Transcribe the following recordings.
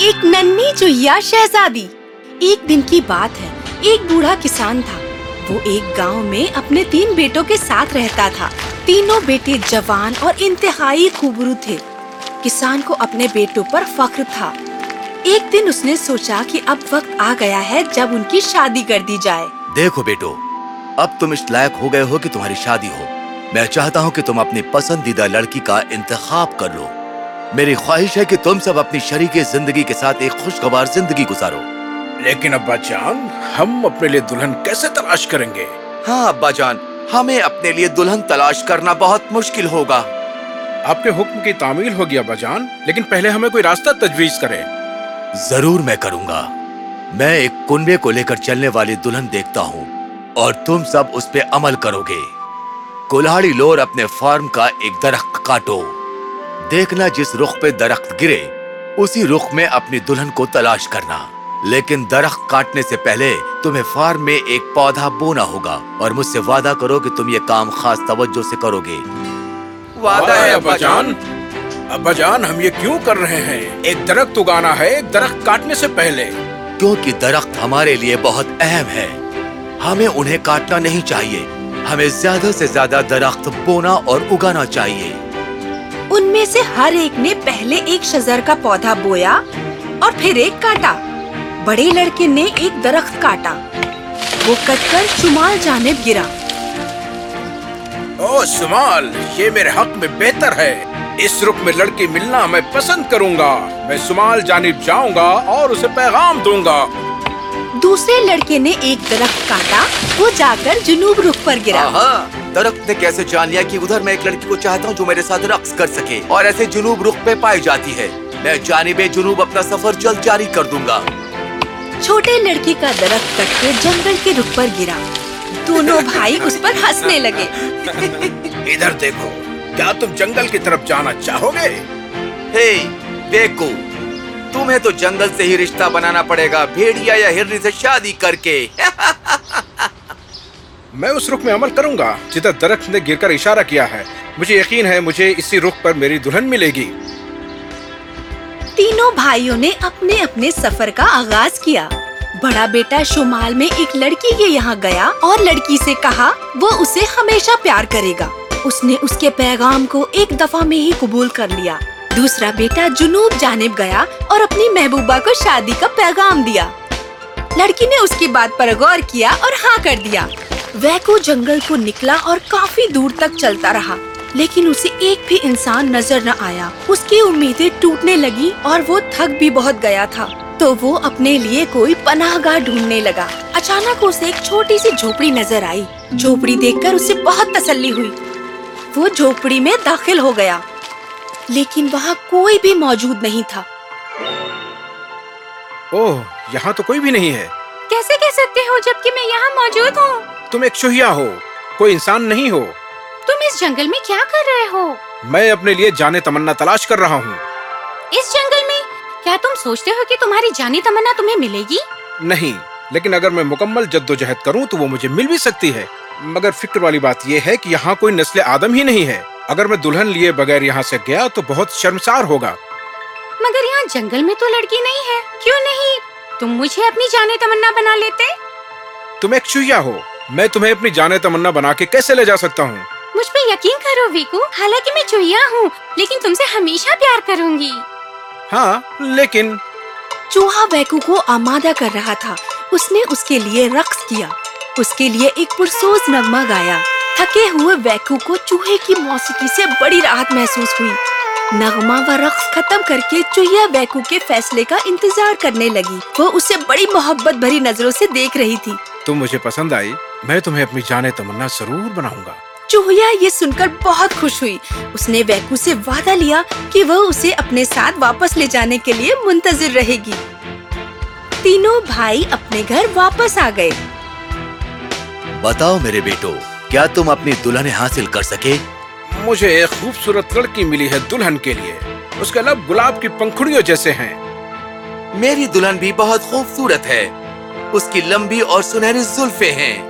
ایک ننی چوہیا شہزادی، ایک دن کی بات ہے، ایک بوڑھا کسان تھا۔ وہ ایک گاؤں میں اپنے تین بیٹوں کے ساتھ رہتا تھا۔ تینوں بیٹے جوان اور انتہائی خوبرو تھے۔ کسان کو اپنے بیٹوں پر فخر تھا۔ ایک دن اس نے سوچا کہ اب وقت آ گیا ہے جب ان کی شادی کر دی جائے۔ دیکھو بیٹو، اب تم اس لائق ہو گئے ہو کہ تمہاری شادی ہو۔ میں چاہتا ہوں کہ تم اپنی پسندیدہ لڑکی کا انتخاب کر لو۔ میری خواہش ہے کہ تم سب اپنی شریک زندگی کے ساتھ ایک خوشگوار زندگی گزارو۔ لیکن ابا جان ہم اپنے لیے دلہن کیسے تلاش کریں گے؟ ہاں ابا جان ہمیں اپنے لیے دلہن تلاش کرنا بہت مشکل ہوگا۔ آپ کے حکم کی تعمیل ہوگی ابا جان لیکن پہلے ہمیں کوئی راستہ تجویز کرے ضرور میں کروں گا۔ میں ایک کنبے کو لے کر چلنے والی دلہن دیکھتا ہوں اور تم سب اس پہ عمل کرو گے۔ کلاڑی لور اپنے فارم کا ایک درخت کاٹو۔ دیکھنا جس رخ پہ درخت گرے اسی رخ میں اپنی دلہن کو تلاش کرنا۔ لیکن درخت کاٹنے سے پہلے تمہیں فارم میں ایک پودا بونا ہوگا اور مجھ سے وعدہ کرو کہ تم یہ کام خاص توجہ سے کرو گے۔ وعدہ ہے ابا جان۔ ابا جان ہم یہ کیوں کر رہے ہیں؟ ایک درخت اگانا ہے ایک درخت کاٹنے سے پہلے۔ کیونکہ درخت ہمارے لیے بہت اہم ہے۔ ہمیں انہیں کاٹنا نہیں چاہیے۔ ہمیں زیادہ سے زیادہ درخت بونا اور اگانا چاہیے۔ ان میں سے ہر ایک نے پہلے ایک شجر کا پودا بویا اور پھر ایک کاٹا۔ بڑے لڑکے نے ایک درخت کاٹا۔ وہ کٹ کر شمال جانب گرا۔ او سمال یہ میرے حق میں بہتر ہے۔ اس رخ میں لڑکی ملنا میں پسند کروں گا۔ میں سمال جانب جاؤں گا اور اسے پیغام دوں گا۔ دوسرے لڑکے نے ایک درخت کاٹا وہ جا کر جنوب رخ پر گرا۔ درخت نے کیسے جان لیا کہ ادھر میں ایک لڑکی کو چاہتا ہوں جو میرے ساتھ رقص کر سکے اور ایسے جنوب رخ پہ پائی جاتی ہے۔ میں جانب جنوب اپنا سفر جلد جاری کر دوں گا۔ چھوٹے لڑکی کا درخت کٹ کے جنگل کے رخ پر گرا۔ دونوں بھائی اس پر ہنسنے لگے۔ ادھر دیکھو کیا تم جنگل کی طرف جانا چاہو گے؟ بیکو تمہیں تو جنگل سے ہی رشتہ بنانا پڑے گا بھیڑیا یا ہرنی سے شادی کر کے۔ میں اس رخ میں عمل کروں گا جدھر درخت نے گر کر اشارہ کیا ہے۔ مجھے یقین ہے مجھے اسی رخ پر میری دلہن ملے گی۔ تینوں بھائیوں نے اپنے اپنے سفر کا آغاز کیا۔ بڑا بیٹا شمال میں ایک لڑکی کے یہاں گیا اور لڑکی سے کہا، وہ اسے ہمیشہ پیار کرے گا۔ اس نے اس کے پیغام کو ایک دفعہ میں ہی قبول کر لیا۔ دوسرا بیٹا جنوب جانب گیا اور اپنی محبوبہ کو شادی کا پیغام دیا۔ لڑکی نے اس کی بات پر غور کیا اور ہاں کر دیا۔ ویکو جنگل کو نکلا اور کافی دور تک چلتا رہا لیکن اسے ایک بھی انسان نظر نہ آیا۔ اس کی امیدیں ٹوٹنے لگی اور وہ تھک بھی بہت گیا تھا۔ تو وہ اپنے لیے کوئی پناہ گاہ ڈھونڈنے لگا۔ اچانک اسے ایک چھوٹی سی جھوپڑی نظر آئی۔ جھوپڑی دیکھ کر اسے بہت تسلی ہوئی۔ وہ جھوپڑی میں داخل ہو گیا۔ لیکن وہاں کوئی بھی موجود نہیں تھا۔ اوہ یہاں تو کوئی بھی نہیں ہے۔ کیسے کہہ سکتے ہو جبکہ میں یہاں موجود ہوں؟ تم ایک چوہیا ہو کوئی انسان نہیں ہو۔ تم اس جنگل میں کیا کر رہے ہو؟ میں اپنے لیے جانے تمنا تلاش کر رہا ہوں۔ اس جنگل میں کیا تم سوچتے ہو کہ تمہاری جانی تمنا تمہیں ملے گی؟ نہیں لیکن اگر میں مکمل جد و جہد کروں تو وہ مجھے مل بھی سکتی ہے۔ مگر فکر والی بات یہ ہے کہ یہاں کوئی نسل آدم ہی نہیں ہے۔ اگر میں دلہن لیے بغیر یہاں سے گیا تو بہت شرمسار ہوگا۔ مگر یہاں جنگل میں تو لڑکی نہیں ہے۔ کیوں نہیں؟ تم مجھے اپنی جانے تمنا بنا لیتے؟ تم ایک چوہیا ہو۔ میں تمہیں اپنی جانے تمنا بنا کے کیسے لے جا سکتا ہوں؟ مجھ پہ یقین کرو ویکو۔ حالانکہ میں چوہیا ہوں لیکن تم سے ہمیشہ پیار کروں گی۔ ہاں لیکن چوہا ویکو کو آمادہ کر رہا تھا۔ اس نے اس کے لیے رقص کیا۔ اس کے لیے ایک پرسوز نغمہ گایا۔ تھکے ہوئے ویکو کو چوہے کی موسیقی سے بڑی راحت محسوس ہوئی۔ نغمہ و رقص ختم کر کے چوہیا ویکو کے فیصلے کا انتظار کرنے لگی۔ وہ اسے بڑی محبت بھری نظروں سے دیکھ رہی تھی۔ تم مجھے پسند آئی۔ میں تمہیں اپنی جانے تمنا ضرور بناؤں گا۔ چوہیا یہ سن کر بہت خوش ہوئی۔ اس نے ویکو سے وعدہ لیا کہ وہ اسے اپنے ساتھ واپس لے جانے کے لیے منتظر رہے گی۔ تینوں بھائی اپنے گھر واپس آ گئے۔ بتاؤ میرے بیٹو کیا تم اپنی دلہن حاصل کر سکے؟ مجھے ایک خوبصورت لڑکی ملی ہے دلہن کے لیے۔ اس کے لب گلاب کی پنکھڑیوں جیسے ہیں۔ میری دلہن بھی بہت خوبصورت ہے۔ اس کی لمبی اور سنہری زلفے ہیں۔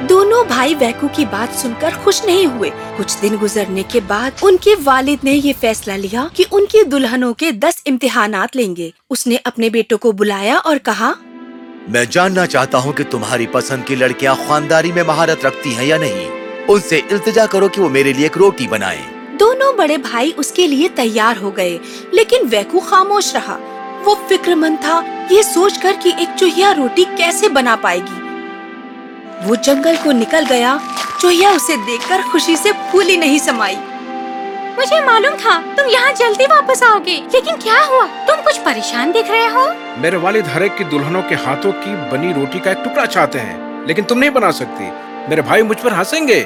دونوں بھائی ویکو کی بات سن کر خوش نہیں ہوئے۔ کچھ دن گزرنے کے بعد ان کے والد نے یہ فیصلہ لیا کہ ان کی دلہنوں کے دس امتحانات لیں گے۔ اس نے اپنے بیٹوں کو بلایا اور کہا میں جاننا چاہتا ہوں کہ تمہاری پسند کی لڑکیاں خانداری میں مہارت رکھتی ہیں یا نہیں۔ ان سے التجا کرو کہ وہ میرے لیے ایک روٹی بنائے دونوں بڑے بھائی اس کے لیے تیار ہو گئے لیکن ویکو خاموش رہا۔ وہ فکر مند تھا یہ سوچ کر کہ ایک چوہیا روٹی کیسے بنا پائے گی۔ وہ جنگل کو نکل گیا چوہیا اسے دیکھ کر خوشی سے پھولی نہیں سمائی۔ مجھے معلوم تھا تم یہاں جلدی واپس آؤ گے۔ لیکن کیا ہوا؟ تم کچھ پریشان دکھ رہے ہو؟ میرے والد ہر ایک کی دلہنوں کے ہاتھوں کی بنی روٹی کا ایک ٹکڑا چاہتے ہیں لیکن تم نہیں بنا سکتی۔ میرے بھائی مجھ پر ہنسیں گے۔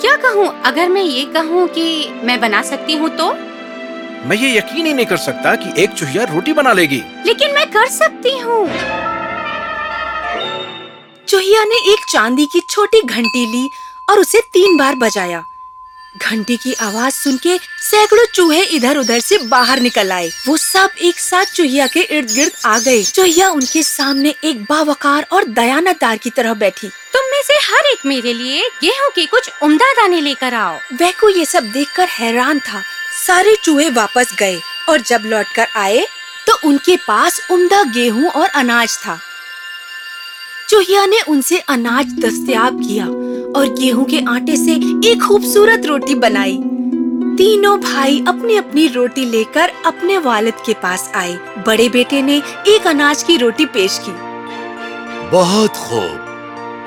کیا کہوں؟ اگر میں یہ کہوں کہ میں بنا سکتی ہوں تو؟ میں یہ یقین ہی نہیں کر سکتا کہ ایک چوہیا روٹی بنا لے گی۔ لیکن میں کر سکتی ہوں۔ چوہیا نے ایک چاندی کی چھوٹی گھنٹی لی اور اسے تین بار بجایا۔ گھنٹی کی آواز سن کے سینکڑوں چوہے ادھر ادھر سے باہر نکل آئے۔ وہ سب ایک ساتھ چوہیا کے ارد گرد آ گئے۔ چوہیا ان کے سامنے ایک باوقار اور دیانت دار کی طرح بیٹھی۔ تم میں سے ہر ایک میرے لیے گیہوں کے کچھ عمدہ دانے لے کر آؤ۔ ویکو یہ سب دیکھ کر حیران تھا۔ سارے چوہے واپس گئے اور جب لوٹ کر آئے تو ان کے پاس عمدہ گیہوں اور اناج تھا۔ چوہیا نے ان سے اناج دستیاب کیا اور گیہوں کے آٹے سے ایک خوبصورت روٹی بنائی۔ تینوں بھائی اپنی اپنی روٹی لے کر اپنے والد کے پاس آئے۔ بڑے بیٹے نے ایک اناج کی روٹی پیش کی۔ بہت خوب۔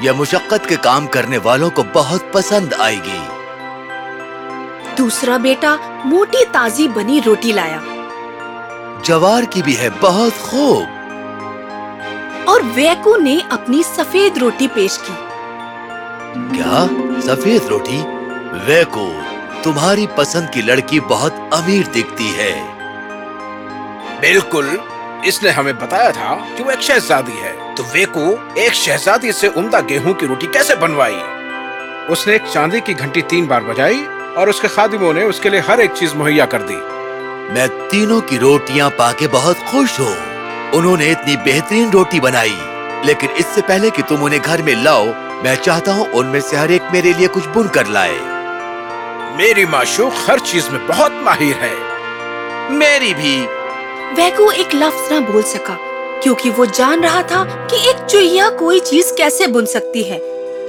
یہ مشقت کے کام کرنے والوں کو بہت پسند آئے گی۔ دوسرا بیٹا موٹی تازی بنی روٹی لایا۔ جوار کی بھی ہے بہت خوب۔ اور ویکو نے اپنی سفید روٹی پیش کی۔ کیا؟ سفید روٹی؟ ویکو تمہاری پسند کی لڑکی بہت امیر دکھتی ہے۔ بالکل اس نے ہمیں بتایا تھا کہ وہ ایک شہزادی ہے۔ تو ویکو ایک شہزادی سے عمدہ گیہوں کی روٹی کیسے بنوائی؟ اس نے ایک چاندی کی گھنٹی تین بار بجائی اور اس کے خادموں نے اس کے لیے ہر ایک چیز مہیا کر دی۔ میں تینوں کی روٹیاں پا کے بہت خوش ہوں۔ انہوں نے اتنی بہترین روٹی بنائی۔ لیکن اس سے پہلے کہ تم انہیں گھر میں لاؤ میں چاہتا ہوں ان میں سے ہر ایک میرے لیے کچھ بن کر لائے۔ میری معشوق ہر چیز میں بہت ماہر ہے۔ میری بھی۔ ویگو ایک لفظ نہ بول سکا کیونکہ وہ جان رہا تھا کہ ایک چوہیا کوئی چیز کیسے بن سکتی ہے۔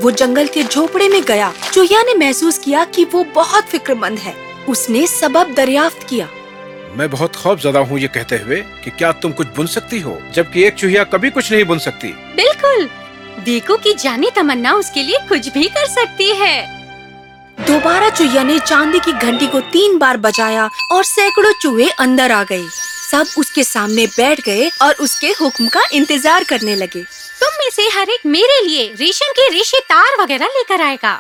وہ جنگل کے جھوپڑے میں گیا۔ چوہیا نے محسوس کیا کہ وہ بہت فکر مند ہے۔ اس نے سبب دریافت کیا۔ میں بہت خوف زدہ ہوں یہ کہتے ہوئے کہ کیا تم کچھ بن سکتی ہو؟ جبکہ ایک چوہیا کبھی کچھ نہیں بن سکتی۔ بالکل۔ دیکھو کی جانی تمنا اس کے لیے کچھ بھی کر سکتی ہے۔ دوبارہ چوہیا نے چاندی کی گھنٹی کو تین بار بجایا اور سینکڑوں چوہے اندر آ گئے۔ سب اس کے سامنے بیٹھ گئے اور اس کے حکم کا انتظار کرنے لگے۔ تم میں سے ہر ایک میرے لیے ریشم کے ریشے تار وغیرہ لے کر آئے گا۔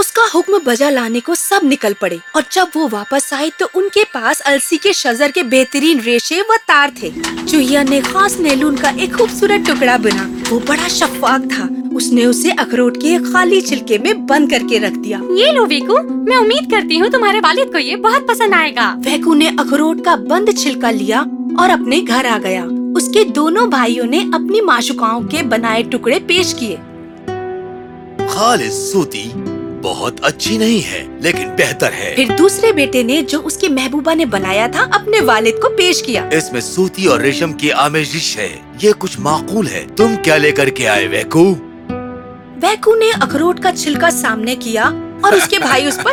اس کا حکم بجا لانے کو سب نکل پڑے اور جب وہ واپس آئے تو ان کے پاس السی کے شجر کے بہترین ریشے و تار تھے۔ چوہیا نے خاص نیلون کا ایک خوبصورت ٹکڑا بنا۔ وہ بڑا شفاق تھا۔ اس نے اسے اخروٹ کے خالی چھلکے میں بند کر کے رکھ دیا۔ یہ لو ویکو میں امید کرتی ہوں تمہارے والد کو یہ بہت پسند آئے گا۔ ویکو نے اخروٹ کا بند چھلکا لیا اور اپنے گھر آ گیا۔ اس کے دونوں بھائیوں نے اپنی معشوقاؤں کے بنائے ٹکڑے پیش کیے۔ خالص سوتی بہت اچھی نہیں ہے لیکن بہتر ہے۔ پھر دوسرے بیٹے نے جو اس کی محبوبہ نے بنایا تھا اپنے والد کو پیش کیا۔ اس میں سوتی اور ریشم کی آمیزش ہے۔ یہ کچھ معقول ہے۔ تم کیا لے کر کے آئے ویکو ویکو نے اخروٹ کا چھلکا سامنے کیا۔ اور اس کے بھائی اس پر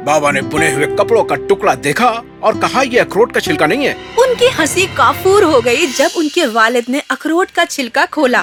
بابا نے بنے ہوئے کپڑوں کا ٹکڑا دیکھا اور کہا یہ اخروٹ کا چھلکا نہیں ہے۔ ان کی ہنسی کافور ہو گئی جب ان کے والد نے اخروٹ کا چھلکا کھولا۔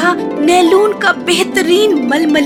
تھا نیلون کا بہترین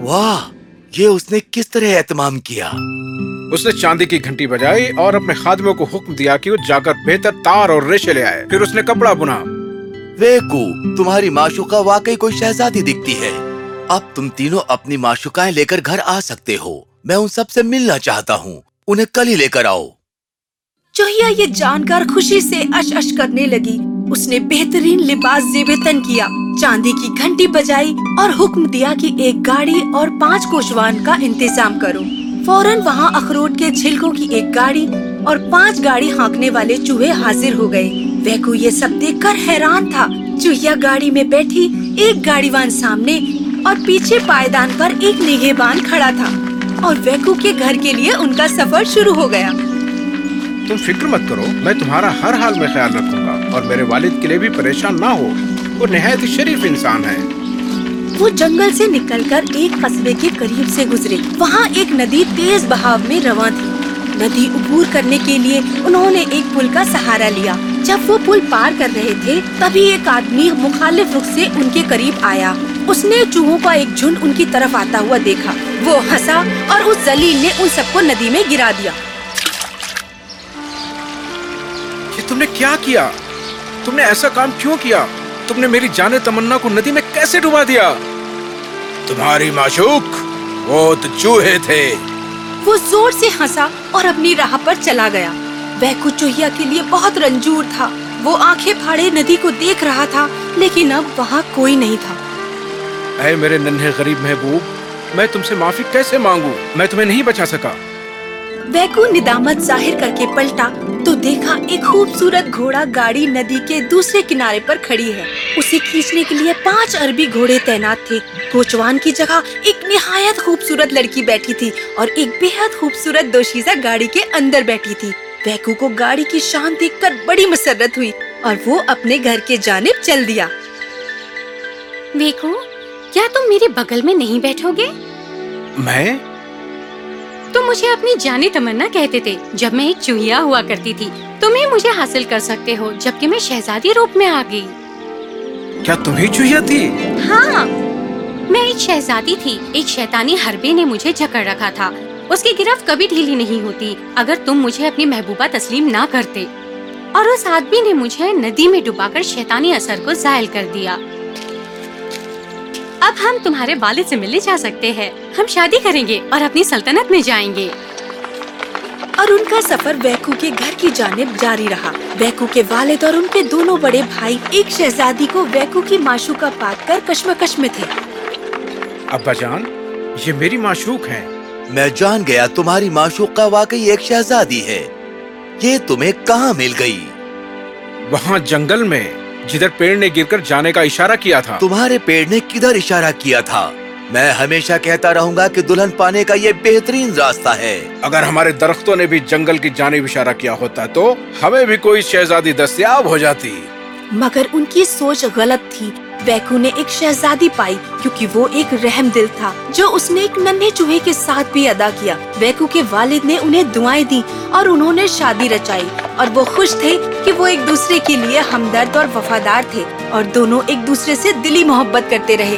واہ یہ اس نے کس طرح اہتمام کیا؟ اس نے چاندی کی گھنٹی بجائی اور اپنے خادموں کو حکم دیا کہ وہ جا کر بہتر تار اور ریشے لے آئے۔ پھر اس نے کپڑا بنا۔ ویکو تمہاری معشوقہ واقعی کوئی شہزادی دکھتی ہے۔ اب تم تینوں اپنی معشوقائیں لے کر گھر آ سکتے ہو۔ میں ان سب سے ملنا چاہتا ہوں۔ انہیں کل ہی لے کر آؤ۔ چوہیا یہ جان کر خوشی سے اش اش کرنے لگی۔ اس نے بہترین لباس زیب کیا۔ چاندی کی گھنٹی بجائی اور حکم دیا کہ ایک گاڑی اور پانچ کوشوان کا انتظام کرو۔ فوراً وہاں اخروٹ کے جھلکوں کی ایک گاڑی اور پانچ گاڑی ہانکنے والے چوہے حاضر ہو گئے۔ ویکو یہ سب دیکھ کر حیران تھا۔ چوہیا گاڑی میں بیٹھی ایک گاڑی وان سامنے اور پیچھے پائدان پر ایک نگہ بان کھڑا تھا اور ویکو کے گھر کے لیے ان کا سفر شروع ہو گیا۔ تم فکر مت کرو میں تمہارا ہر حال میں خیال رکھوں گا اور میرے والد کے لیے بھی پریشان نہ ہو۔ وہ نہایت شریف انسان ہے۔ وہ جنگل سے نکل کر ایک قصبے کے قریب سے گزرے۔ وہاں ایک ندی تیز بہاؤ میں رواں تھی۔ ندی عبور کرنے کے لیے انہوں نے ایک پل کا سہارا لیا۔ جب وہ پل پار کر رہے تھے تبھی ایک آدمی مخالف رخ سے ان کے قریب آیا۔ اس نے چوہوں کا ایک جھنڈ ان کی طرف آتا ہوا دیکھا۔ وہ ہسا اور اس زلیل نے ان سب کو ندی میں گرا دیا۔ تم نے کیا کیا؟ تم نے ایسا کام کیوں کیا؟ تم نے میری جانے تمنا کو ندی میں کیسے ڈوبا دیا؟ تمہاری معشوق بہت چوہے تھے۔ وہ زور سے ہسا اور اپنی راہ پر چلا گیا۔ وہ کو چوہیا کے لیے بہت رنجور تھا۔ وہ آنکھیں پھاڑے ندی کو دیکھ رہا تھا لیکن اب وہاں کوئی نہیں تھا۔ اے میرے ننھے غریب محبوب میں تم سے معافی کیسے مانگوں؟ میں تمہیں نہیں بچا سکا۔ ویکو ندامت ظاہر کر کے پلٹا تو دیکھا ایک خوبصورت گھوڑا گاڑی ندی کے دوسرے کنارے پر کھڑی ہے۔ اسے کھینچنے کے لیے پانچ عربی گھوڑے تعینات تھے۔ کوچوان کی جگہ ایک نہایت خوبصورت لڑکی بیٹھی تھی اور ایک بے حد خوبصورت دوشیزہ گاڑی کے اندر بیٹھی تھی۔ ویکو کو گاڑی کی شان دیکھ کر بڑی مسرت ہوئی اور وہ اپنے گھر کے جانب چل دیا۔ ویکو کیا تم میرے بغل میں نہیں بیٹھو گے میں؟ تم مجھے اپنی جانے تمنا کہتے تھے جب میں ایک چوہیا ہوا کرتی تھی۔ تمہیں مجھے حاصل کر سکتے ہو جبکہ میں شہزادی روپ میں آ گئی۔ کیا تمہیں چوہیا تھی؟ ہاں۔ میں ایک شہزادی تھی ایک شیطانی حربے نے مجھے جکڑ رکھا تھا۔ اس کی گرفت کبھی ڈھیلی نہیں ہوتی اگر تم مجھے اپنی محبوبہ تسلیم نہ کرتے۔ اور اس آدمی نے مجھے ندی میں ڈبا کر شیطانی اثر کو زائل کر دیا۔ اب ہم تمہارے والد سے ملنے جا سکتے ہیں۔ ہم شادی کریں گے اور اپنی سلطنت میں جائیں گے۔ اور ان کا سفر ویکو کے گھر کی جانب جاری رہا۔ ویکو کے والد اور ان کے دونوں بڑے بھائی ایک شہزادی کو ویکو کی معشوقہ پات کر کشمکش میں تھے۔ ابا جان یہ میری معشوق ہے میں جان گیا تمہاری معشوق کا واقعی ایک شہزادی ہے۔ یہ تمہیں کہاں مل گئی؟ وہاں جنگل میں۔ جدھر پیڑ نے گر کر جانے کا اشارہ کیا تھا۔ تمہارے پیڑ نے کدھر اشارہ کیا تھا؟ میں ہمیشہ کہتا رہوں گا کہ دلہن پانے کا یہ بہترین راستہ ہے۔ اگر ہمارے درختوں نے بھی جنگل کی جانب اشارہ کیا ہوتا تو ہمیں بھی کوئی شہزادی دستیاب ہو جاتی۔ مگر ان کی سوچ غلط تھی۔ بیکو نے ایک شہزادی پائی کیونکہ وہ ایک رحم دل تھا جو اس نے ایک ننھے چوہے کے ساتھ بھی ادا کیا۔ بیکو کے والد نے انہیں دعائیں دی اور انہوں نے شادی رچائی۔ اور وہ خوش تھے کہ وہ ایک دوسرے کے لیے ہمدرد اور وفادار تھے اور دونوں ایک دوسرے سے دلی محبت کرتے رہے۔